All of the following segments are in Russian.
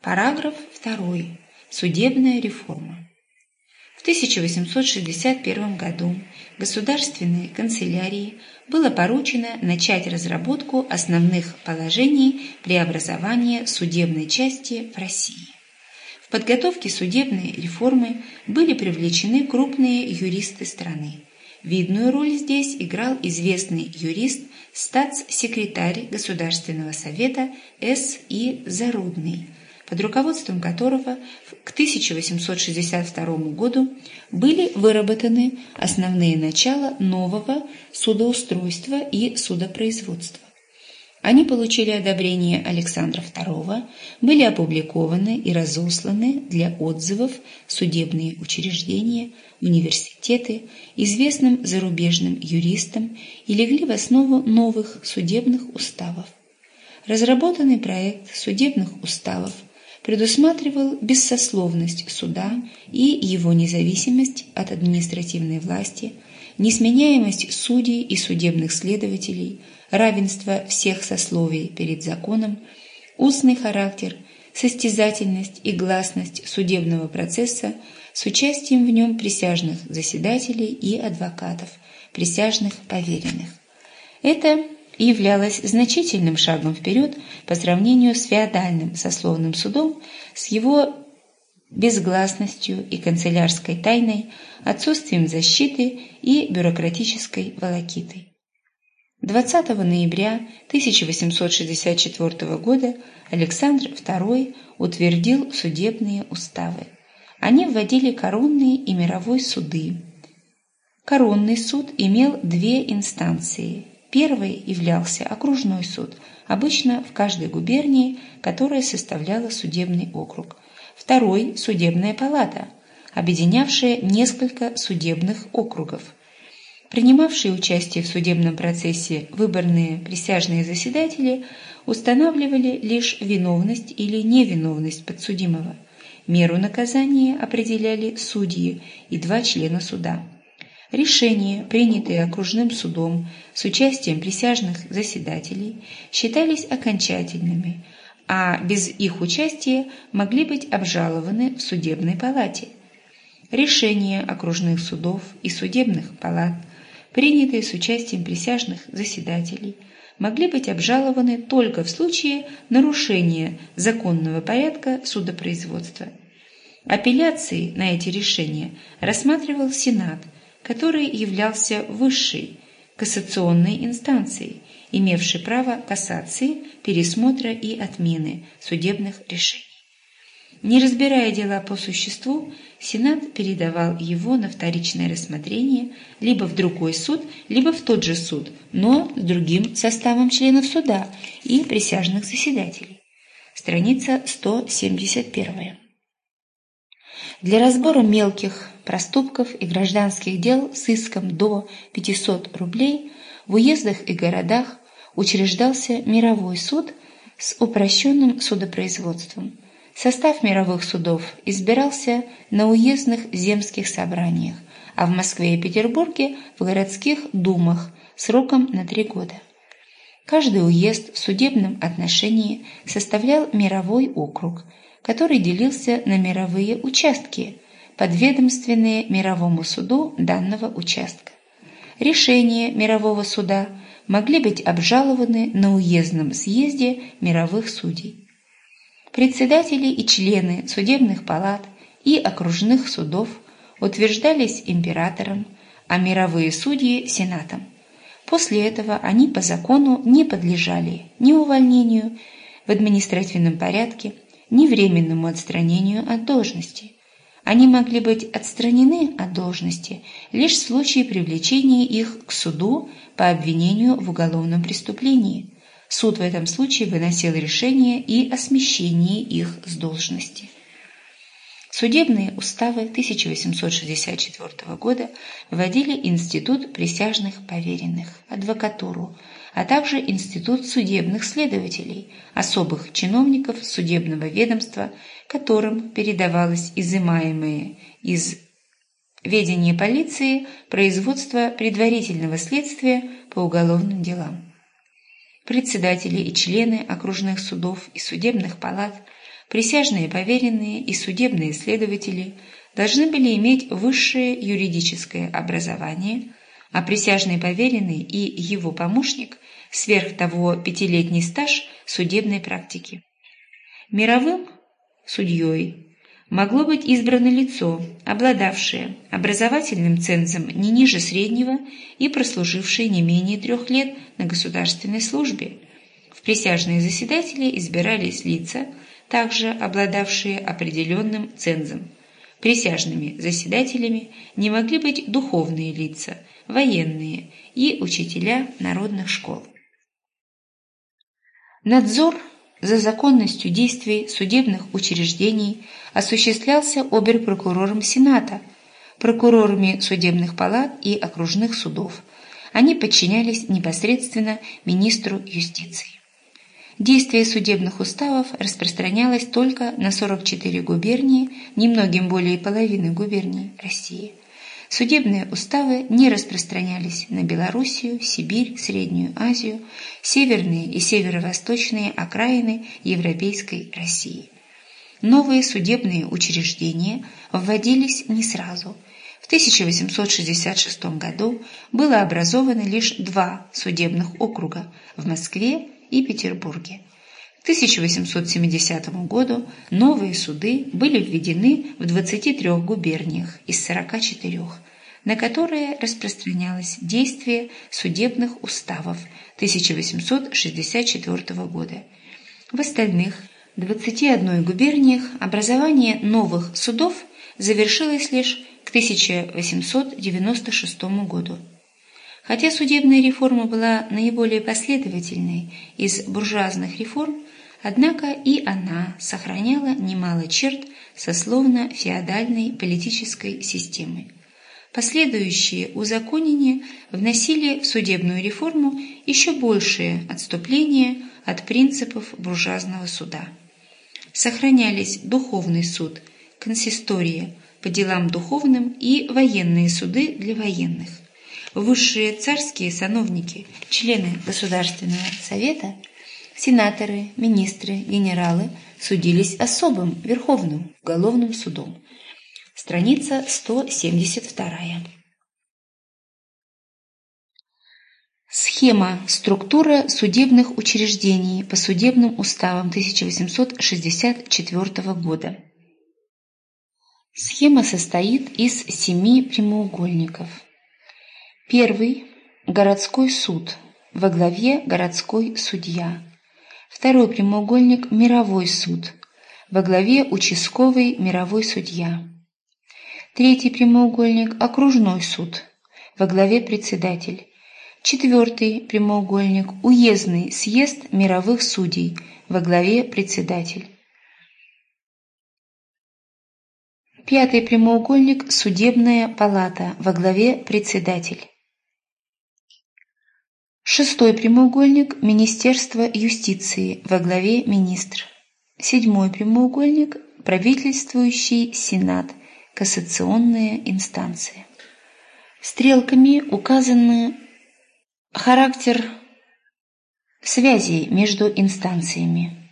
Параграф 2. Судебная реформа. В 1861 году Государственной канцелярии было поручено начать разработку основных положений преобразования судебной части в России. В подготовке судебной реформы были привлечены крупные юристы страны. Видную роль здесь играл известный юрист, статс-секретарь Государственного совета С. И. Зарудный – под руководством которого к 1862 году были выработаны основные начала нового судоустройства и судопроизводства. Они получили одобрение Александра II, были опубликованы и разосланы для отзывов судебные учреждения, университеты, известным зарубежным юристам и легли в основу новых судебных уставов. Разработанный проект судебных уставов предусматривал бессословность суда и его независимость от административной власти, несменяемость судей и судебных следователей, равенство всех сословий перед законом, устный характер, состязательность и гласность судебного процесса с участием в нем присяжных заседателей и адвокатов, присяжных поверенных. Это являлась значительным шагом вперед по сравнению с феодальным сословным судом, с его безгласностью и канцелярской тайной, отсутствием защиты и бюрократической волокитой. 20 ноября 1864 года Александр II утвердил судебные уставы. Они вводили коронные и мировой суды. Коронный суд имел две инстанции Первой являлся окружной суд, обычно в каждой губернии, которая составляла судебный округ. Второй – судебная палата, объединявшая несколько судебных округов. Принимавшие участие в судебном процессе выборные присяжные заседатели устанавливали лишь виновность или невиновность подсудимого. Меру наказания определяли судьи и два члена суда. Решения, принятые окружным судом с участием присяжных заседателей, считались окончательными, а без их участия могли быть обжалованы в судебной палате. Решения окружных судов и судебных палат, принятые с участием присяжных заседателей, могли быть обжалованы только в случае нарушения законного порядка судопроизводства. Апелляции на эти решения рассматривал Сенат – который являлся высшей кассационной инстанцией, имевшей право кассации, пересмотра и отмены судебных решений. Не разбирая дела по существу, Сенат передавал его на вторичное рассмотрение либо в другой суд, либо в тот же суд, но с другим составом членов суда и присяжных заседателей. Страница 171. Для разбора мелких проступков и гражданских дел с иском до 500 рублей в уездах и городах учреждался мировой суд с упрощенным судопроизводством. Состав мировых судов избирался на уездных земских собраниях, а в Москве и Петербурге в городских думах сроком на три года. Каждый уезд в судебном отношении составлял мировой округ, который делился на мировые участки – подведомственные мировому суду данного участка. Решения мирового суда могли быть обжалованы на уездном съезде мировых судей. Председатели и члены судебных палат и окружных судов утверждались императором, а мировые судьи – сенатом. После этого они по закону не подлежали ни увольнению в административном порядке, ни временному отстранению от должности – они могли быть отстранены от должности лишь в случае привлечения их к суду по обвинению в уголовном преступлении. Суд в этом случае выносил решение и о смещении их с должности. Судебные уставы 1864 года вводили институт присяжных поверенных, адвокатуру, а также институт судебных следователей, особых чиновников судебного ведомства, которым передавалось изымаемое из ведения полиции производство предварительного следствия по уголовным делам. Председатели и члены окружных судов и судебных палат присяжные поверенные и судебные следователи должны были иметь высшее юридическое образование, а присяжный поверенный и его помощник сверх того пятилетний стаж судебной практики. Мировым судьей могло быть избрано лицо, обладавшее образовательным цензом не ниже среднего и прослужившее не менее трех лет на государственной службе. В присяжные заседатели избирались лица, также обладавшие определенным цензом. Присяжными заседателями не могли быть духовные лица, военные и учителя народных школ. Надзор за законностью действий судебных учреждений осуществлялся оберпрокурором Сената, прокурорами судебных палат и окружных судов. Они подчинялись непосредственно министру юстиции. Действие судебных уставов распространялось только на 44 губернии, немногим более половины губерний России. Судебные уставы не распространялись на Белоруссию, Сибирь, Среднюю Азию, северные и северо-восточные окраины Европейской России. Новые судебные учреждения вводились не сразу. В 1866 году было образовано лишь два судебных округа в Москве и Петербурге. К 1870 году новые суды были введены в 23 губерниях из 44, на которые распространялось действие судебных уставов 1864 года. В остальных 21 губерниях образование новых судов завершилось лишь к 1896 году. Хотя судебная реформа была наиболее последовательной из буржуазных реформ, однако и она сохраняла немало черт сословно-феодальной политической системы. Последующие узаконения вносили в судебную реформу еще большее отступление от принципов буржуазного суда. Сохранялись духовный суд, консистория по делам духовным и военные суды для военных – высшие царские сановники, члены Государственного совета, сенаторы, министры, генералы судились особым Верховным уголовным судом. Страница 172. Схема структура судебных учреждений по судебным уставам 1864 года. Схема состоит из семи прямоугольников – Первый – городской суд, во главе городской судья. Второй прямоугольник – мировой суд, во главе участковый мировой судья. Третий прямоугольник – окружной суд, во главе председатель. Четвертый прямоугольник – уездный съезд мировых судей, во главе председатель. Пятый прямоугольник – судебная палата, во главе председатель. Шестой прямоугольник – Министерство юстиции во главе министр. Седьмой прямоугольник – правительствующий Сенат, кассационные инстанции. Стрелками указаны характер связей между инстанциями.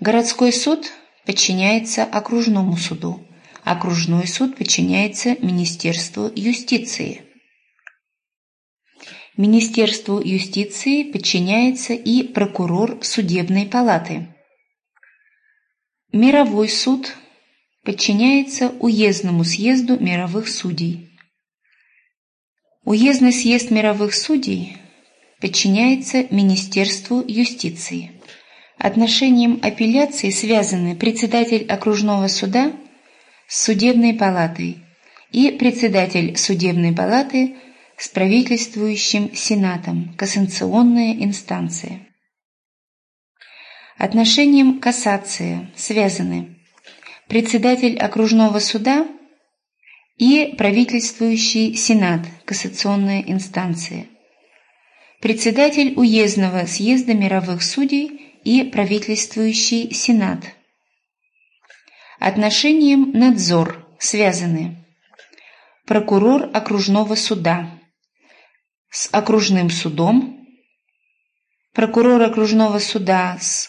Городской суд подчиняется окружному суду, окружной суд подчиняется Министерству юстиции – Министерству юстиции подчиняется и прокурор судебной палаты. Мировой суд подчиняется уездному съезду мировых судей. Уездный съезд мировых судей подчиняется Министерству юстиции. Отношением апелляции связаны председатель окружного суда с судебной палатой и председатель судебной палаты с правительствующим Сенатом, кассационная инстанция. Отношением кассации связаны председатель окружного суда и правительствующий Сенат, кассационная инстанция, председатель уездного съезда мировых судей и правительствующий Сенат. Отношением надзор связаны прокурор окружного суда, с окружным судом, прокурор окружного суда с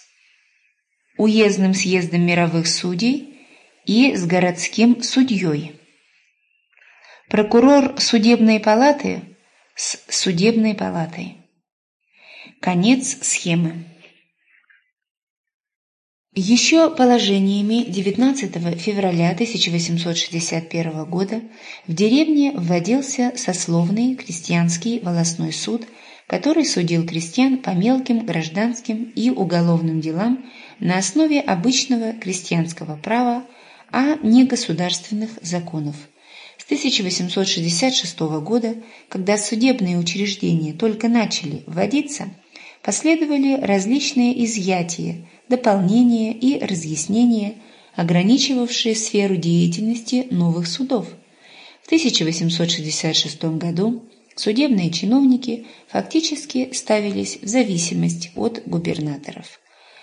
уездным съездом мировых судей и с городским судьей. Прокурор судебной палаты с судебной палатой. Конец схемы. Еще положениями 19 февраля 1861 года в деревне вводился сословный крестьянский волосной суд, который судил крестьян по мелким гражданским и уголовным делам на основе обычного крестьянского права, а не государственных законов – с 1866 года, когда судебные учреждения только начали вводиться, последовали различные изъятия, дополнения и разъяснения, ограничивавшие сферу деятельности новых судов. В 1866 году судебные чиновники фактически ставились в зависимость от губернаторов.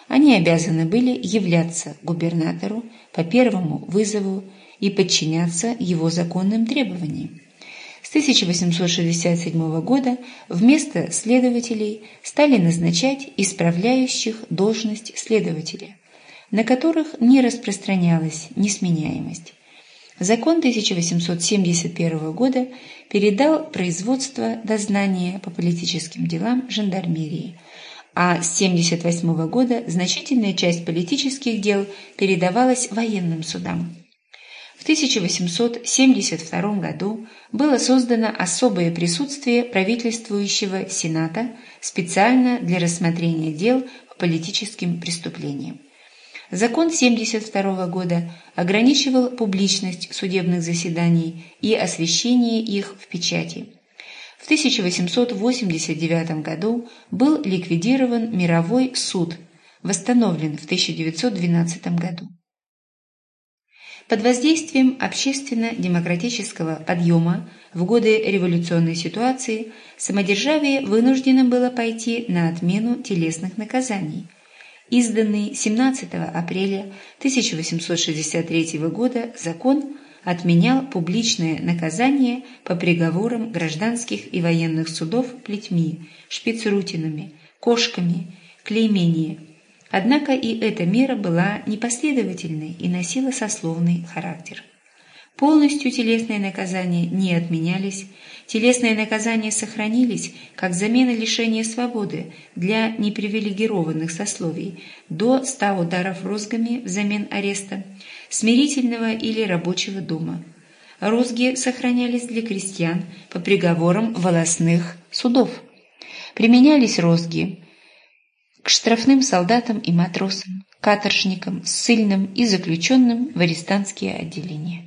Они обязаны были являться губернатору по первому вызову и подчиняться его законным требованиям. С 1867 года вместо следователей стали назначать исправляющих должность следователя, на которых не распространялась несменяемость. Закон 1871 года передал производство дознания по политическим делам жандармерии, а с 1978 года значительная часть политических дел передавалась военным судам. В 1872 году было создано особое присутствие правительствующего Сената специально для рассмотрения дел по политическим преступлениям. Закон 1972 года ограничивал публичность судебных заседаний и освещение их в печати. В 1889 году был ликвидирован мировой суд, восстановлен в 1912 году. Под воздействием общественно-демократического подъема в годы революционной ситуации самодержавие вынуждено было пойти на отмену телесных наказаний. Изданный 17 апреля 1863 года закон отменял публичное наказание по приговорам гражданских и военных судов плетьми, шпицрутинами, кошками, клеймение – Однако и эта мера была непоследовательной и носила сословный характер. Полностью телесные наказания не отменялись, телесные наказания сохранились как замена лишения свободы для непривилегированных сословий до 100 ударов розгами взамен ареста, смирительного или рабочего дома. Розги сохранялись для крестьян по приговорам волосных судов. Применялись розги к штрафным солдатам и матросам, каторжникам, ссыльным и заключенным в арестантские отделения.